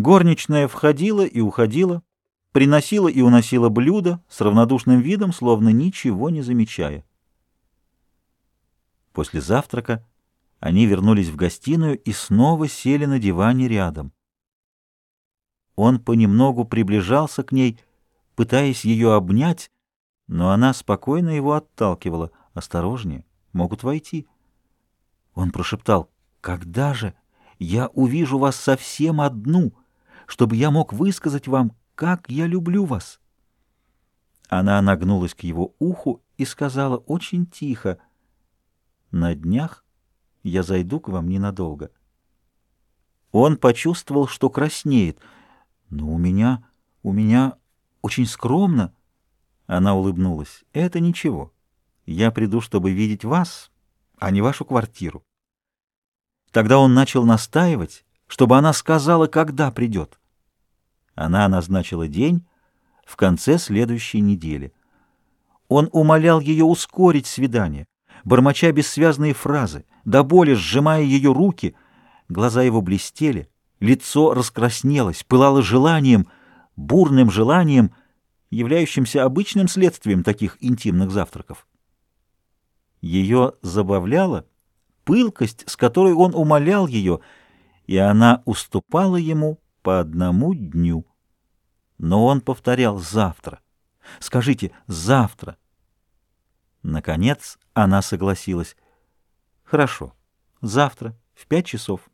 Горничная входила и уходила, приносила и уносила блюда с равнодушным видом, словно ничего не замечая. После завтрака они вернулись в гостиную и снова сели на диване рядом. Он понемногу приближался к ней, пытаясь ее обнять, но она спокойно его отталкивала. «Осторожнее, могут войти». Он прошептал, «Когда же я увижу вас совсем одну, чтобы я мог высказать вам, как я люблю вас?» Она нагнулась к его уху и сказала очень тихо, «На днях я зайду к вам ненадолго». Он почувствовал, что краснеет. «Но у меня, у меня очень скромно». Она улыбнулась. «Это ничего. Я приду, чтобы видеть вас, а не вашу квартиру». Тогда он начал настаивать, чтобы она сказала, когда придет. Она назначила день в конце следующей недели. Он умолял ее ускорить свидание, бормоча бессвязные фразы, до боли сжимая ее руки. Глаза его блестели, лицо раскраснелось, пылало желанием, бурным желанием, являющимся обычным следствием таких интимных завтраков. Ее забавляла пылкость, с которой он умолял ее, и она уступала ему по одному дню. Но он повторял «завтра». «Скажите, завтра». Наконец она согласилась. «Хорошо, завтра, в пять часов».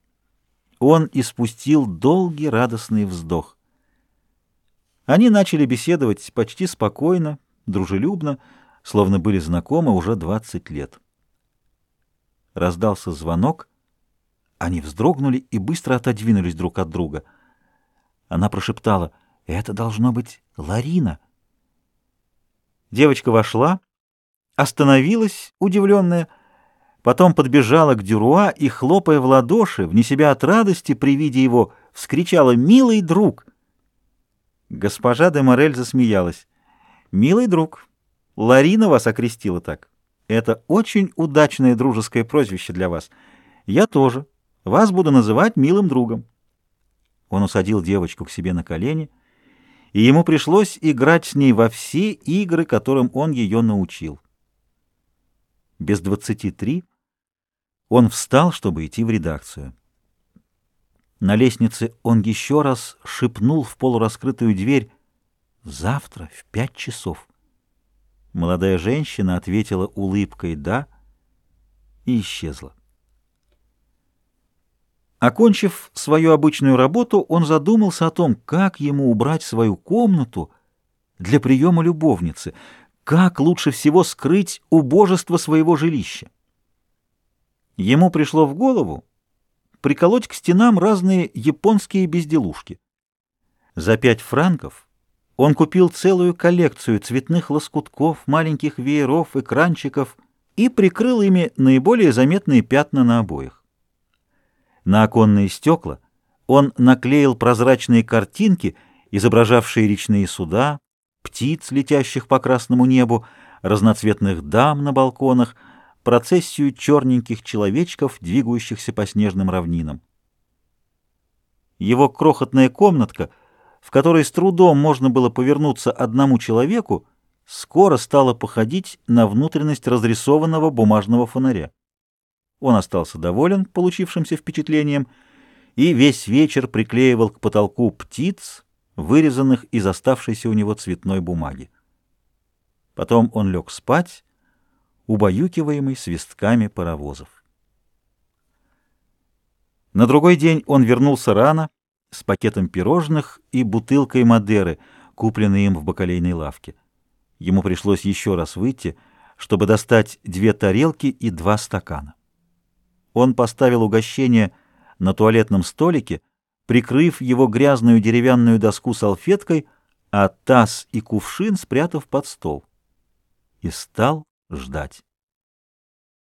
Он испустил долгий радостный вздох. Они начали беседовать почти спокойно, дружелюбно, словно были знакомы уже двадцать лет. Раздался звонок, они вздрогнули и быстро отодвинулись друг от друга. Она прошептала, «Это должно быть Ларина». Девочка вошла, остановилась, удивленная, потом подбежала к Дюруа и, хлопая в ладоши, вне себя от радости при виде его, вскричала «Милый друг!». Госпожа де Морель засмеялась. «Милый друг, Ларина вас окрестила так. Это очень удачное дружеское прозвище для вас. Я тоже. Вас буду называть милым другом». Он усадил девочку к себе на колени, и ему пришлось играть с ней во все игры, которым он ее научил. Без двадцати три он встал, чтобы идти в редакцию. На лестнице он еще раз шепнул в полураскрытую дверь «Завтра в пять часов». Молодая женщина ответила улыбкой «да» и исчезла. Окончив свою обычную работу, он задумался о том, как ему убрать свою комнату для приема любовницы, как лучше всего скрыть убожество своего жилища. Ему пришло в голову приколоть к стенам разные японские безделушки. За пять франков он купил целую коллекцию цветных лоскутков, маленьких вееров, экранчиков и прикрыл ими наиболее заметные пятна на обоях. На оконные стекла он наклеил прозрачные картинки, изображавшие речные суда, птиц, летящих по красному небу, разноцветных дам на балконах, процессию черненьких человечков, двигающихся по снежным равнинам. Его крохотная комнатка, в которой с трудом можно было повернуться одному человеку, скоро стала походить на внутренность разрисованного бумажного фонаря. Он остался доволен получившимся впечатлением и весь вечер приклеивал к потолку птиц, вырезанных из оставшейся у него цветной бумаги. Потом он лег спать, убаюкиваемый свистками паровозов. На другой день он вернулся рано с пакетом пирожных и бутылкой Мадеры, купленной им в бакалейной лавке. Ему пришлось еще раз выйти, чтобы достать две тарелки и два стакана. Он поставил угощение на туалетном столике, прикрыв его грязную деревянную доску салфеткой, а таз и кувшин спрятав под стол. И стал ждать.